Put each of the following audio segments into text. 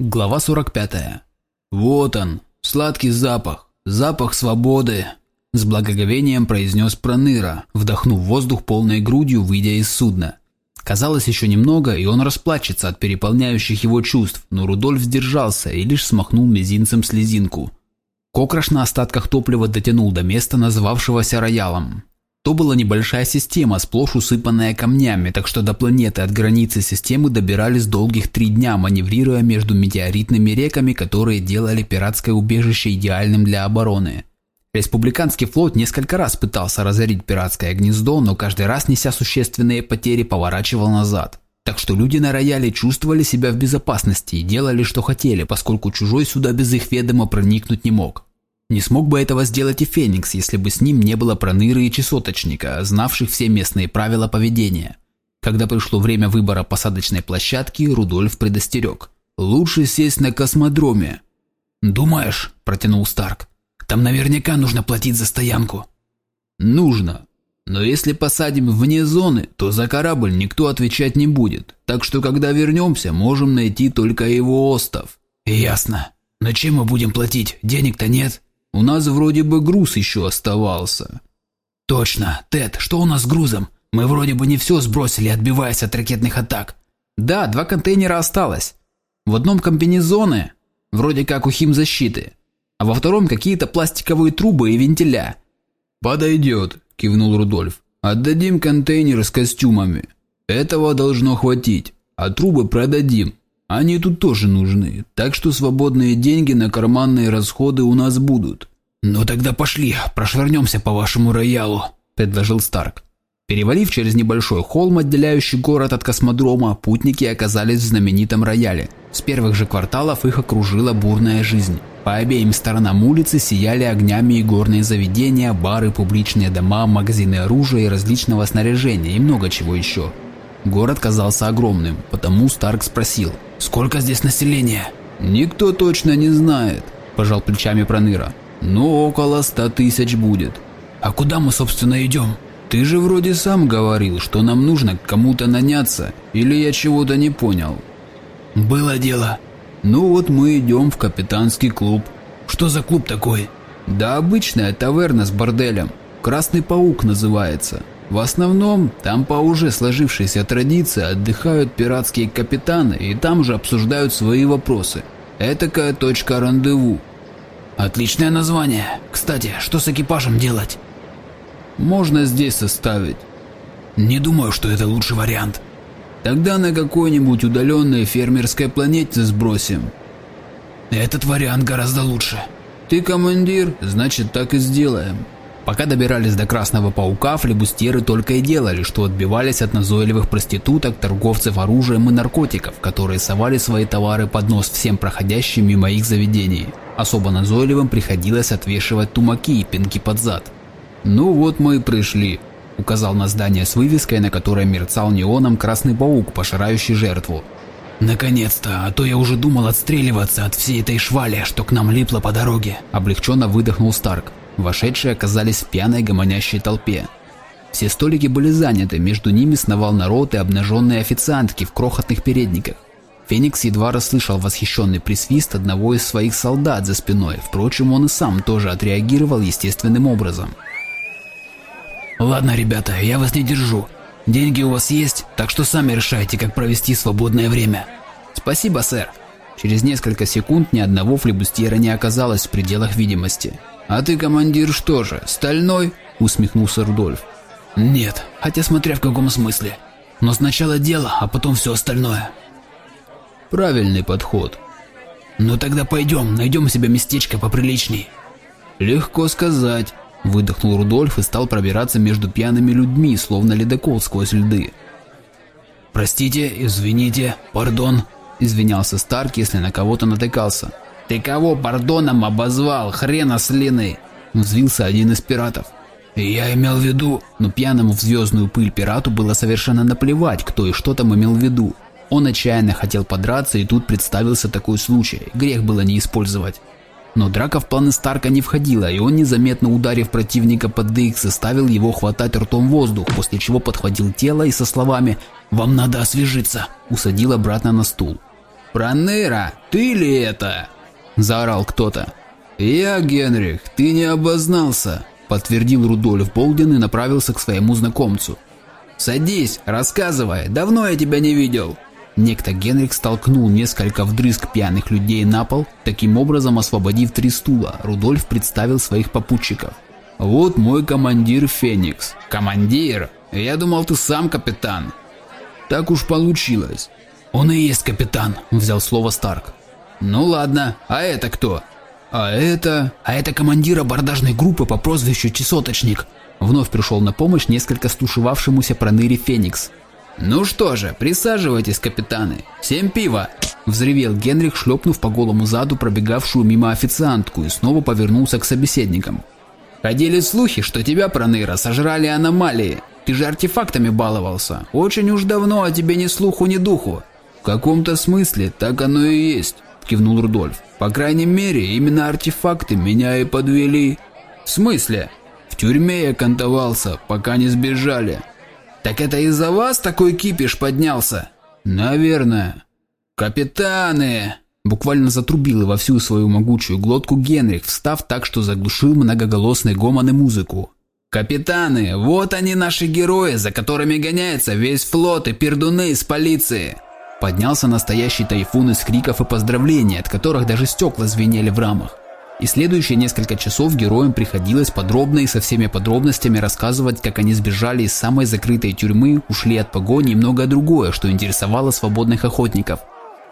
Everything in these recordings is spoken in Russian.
Глава 45. «Вот он, сладкий запах, запах свободы», – с благоговением произнес Проныра, вдохнув воздух полной грудью, выйдя из судна. Казалось, еще немного, и он расплачется от переполняющих его чувств, но Рудольф сдержался и лишь смахнул мизинцем слезинку. Кокраш на остатках топлива дотянул до места, называвшегося роялом. То была небольшая система, сплошь усыпанная камнями, так что до планеты от границы системы добирались долгих три дня, маневрируя между метеоритными реками, которые делали пиратское убежище идеальным для обороны. Республиканский флот несколько раз пытался разорить пиратское гнездо, но каждый раз, неся существенные потери, поворачивал назад. Так что люди на рояле чувствовали себя в безопасности и делали, что хотели, поскольку чужой сюда без их ведома проникнуть не мог. Не смог бы этого сделать и Феникс, если бы с ним не было проныры и чесоточника, знавших все местные правила поведения. Когда пришло время выбора посадочной площадки, Рудольф предостерег. «Лучше сесть на космодроме». «Думаешь?» – протянул Старк. «Там наверняка нужно платить за стоянку». «Нужно. Но если посадим вне зоны, то за корабль никто отвечать не будет. Так что когда вернемся, можем найти только его остов». «Ясно. Но чем мы будем платить? Денег-то нет». У нас вроде бы груз еще оставался. Точно, Тед, что у нас с грузом? Мы вроде бы не все сбросили, отбиваясь от ракетных атак. Да, два контейнера осталось. В одном комбинезоны, вроде как у химзащиты, а во втором какие-то пластиковые трубы и вентиля. Подойдет, кивнул Рудольф. Отдадим контейнер с костюмами. Этого должно хватить, а трубы продадим. Они тут тоже нужны, так что свободные деньги на карманные расходы у нас будут. Ну тогда пошли, прошвырнемся по вашему роялу, предложил Старк. Перевалив через небольшой холм, отделяющий город от космодрома, путники оказались в знаменитом рояле. С первых же кварталов их окружила бурная жизнь. По обеим сторонам улицы сияли огнями и горные заведения, бары, публичные дома, магазины оружия и различного снаряжения и много чего еще. Город казался огромным, потому Старк спросил – Сколько здесь населения? Никто точно не знает, пожал плечами Проныра. Но около ста тысяч будет. А куда мы, собственно, идем? Ты же вроде сам говорил, что нам нужно к кому-то наняться, или я чего-то не понял? Было дело. Ну вот мы идем в капитанский клуб. Что за клуб такой? Да обычная таверна с борделем. Красный паук называется. В основном, там по уже сложившейся традиции отдыхают пиратские капитаны и там же обсуждают свои вопросы. Этакая точка рандеву. Отличное название. Кстати, что с экипажем делать? Можно здесь составить. Не думаю, что это лучший вариант. Тогда на какой-нибудь удаленной фермерской планете сбросим. Этот вариант гораздо лучше. Ты командир, значит так и сделаем. Пока добирались до Красного Паука, флебустеры только и делали, что отбивались от назойливых проституток, торговцев оружием и наркотиков, которые совали свои товары под нос всем проходящим мимо их заведений. Особо назойливым приходилось отвешивать тумаки и пинки под зад. «Ну вот мы и пришли», – указал на здание с вывеской, на которой мерцал неоном Красный Паук, пожирающий жертву. «Наконец-то, а то я уже думал отстреливаться от всей этой швали, что к нам липло по дороге», – облегченно выдохнул Старк. Вошедшие оказались в пьяной гомонящей толпе. Все столики были заняты, между ними сновал народ и обнаженные официантки в крохотных передниках. Феникс едва расслышал восхищенный присвист одного из своих солдат за спиной, впрочем, он и сам тоже отреагировал естественным образом. «Ладно, ребята, я вас не держу. Деньги у вас есть, так что сами решайте, как провести свободное время». «Спасибо, сэр». Через несколько секунд ни одного флебустьера не оказалось в пределах видимости. «А ты, командир, что же, стальной?» – усмехнулся Рудольф. «Нет, хотя смотря в каком смысле. Но сначала дело, а потом все остальное». «Правильный подход». «Ну тогда пойдем, найдем себе местечко поприличней». «Легко сказать», – выдохнул Рудольф и стал пробираться между пьяными людьми, словно ледокол сквозь льды. «Простите, извините, пардон», – извинялся Старк, если на кого-то натыкался. «Ты кого пардоном обозвал, хрена слины?» Взвился один из пиратов. «Я имел в виду...» Но пьяному в звездную пыль пирату было совершенно наплевать, кто и что там имел в виду. Он отчаянно хотел подраться, и тут представился такой случай. Грех было не использовать. Но драка в планы Старка не входила, и он, незаметно ударив противника под дых, заставил его хватать ртом воздух, после чего подхватил тело и со словами «Вам надо освежиться» усадил обратно на стул. «Проныра, ты ли это?» – заорал кто-то. «Я, Генрих, ты не обознался», – подтвердил Рудольф Болдин и направился к своему знакомцу. «Садись, рассказывай, давно я тебя не видел». Некто Генрих столкнул несколько вдрызг пьяных людей на пол, таким образом освободив три стула. Рудольф представил своих попутчиков. «Вот мой командир Феникс». «Командир? Я думал, ты сам капитан». «Так уж получилось». «Он и есть капитан», – взял слово Старк. «Ну ладно, а это кто?» «А это...» «А это командир абордажной группы по прозвищу Чесоточник», Вновь пришел на помощь несколько стушевавшемуся проныре Феникс. «Ну что же, присаживайтесь, капитаны. Семь пива!» Взревел Генрих, шлепнув по голому заду пробегавшую мимо официантку и снова повернулся к собеседникам. «Ходили слухи, что тебя, проныра, сожрали аномалии. Ты же артефактами баловался. Очень уж давно о тебе ни слуху, ни духу». «В каком-то смысле так оно и есть», – кивнул Рудольф. «По крайней мере, именно артефакты меня и подвели». «В смысле?» В тюрьме я кантовался, пока не сбежали. Так это из-за вас такой кипиш поднялся? Наверное. Капитаны! Буквально затрубил во всю свою могучую глотку Генрих, встав так, что заглушил многоголосный гомон и музыку. «Капитаны, вот они наши герои, за которыми гоняется весь флот и пердуны из полиции!» Поднялся настоящий тайфун из криков и поздравлений, от которых даже стекла звенели в рамах. И следующие несколько часов героям приходилось подробно и со всеми подробностями рассказывать, как они сбежали из самой закрытой тюрьмы, ушли от погони и многое другое, что интересовало свободных охотников.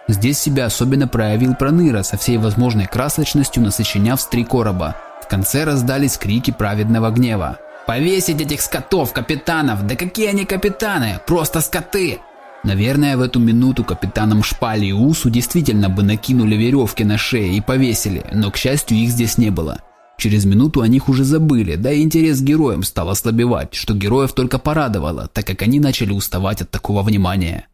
Здесь себя особенно проявил Проныра со всей возможной красочностью, насочиняв с три короба. В конце раздались крики праведного гнева. «Повесить этих скотов, капитанов! Да какие они капитаны! Просто скоты!» Наверное, в эту минуту капитанам Шпали и Усу действительно бы накинули веревки на шеи и повесили, но, к счастью, их здесь не было. Через минуту о них уже забыли, да и интерес к героям стал ослабевать, что героев только порадовало, так как они начали уставать от такого внимания.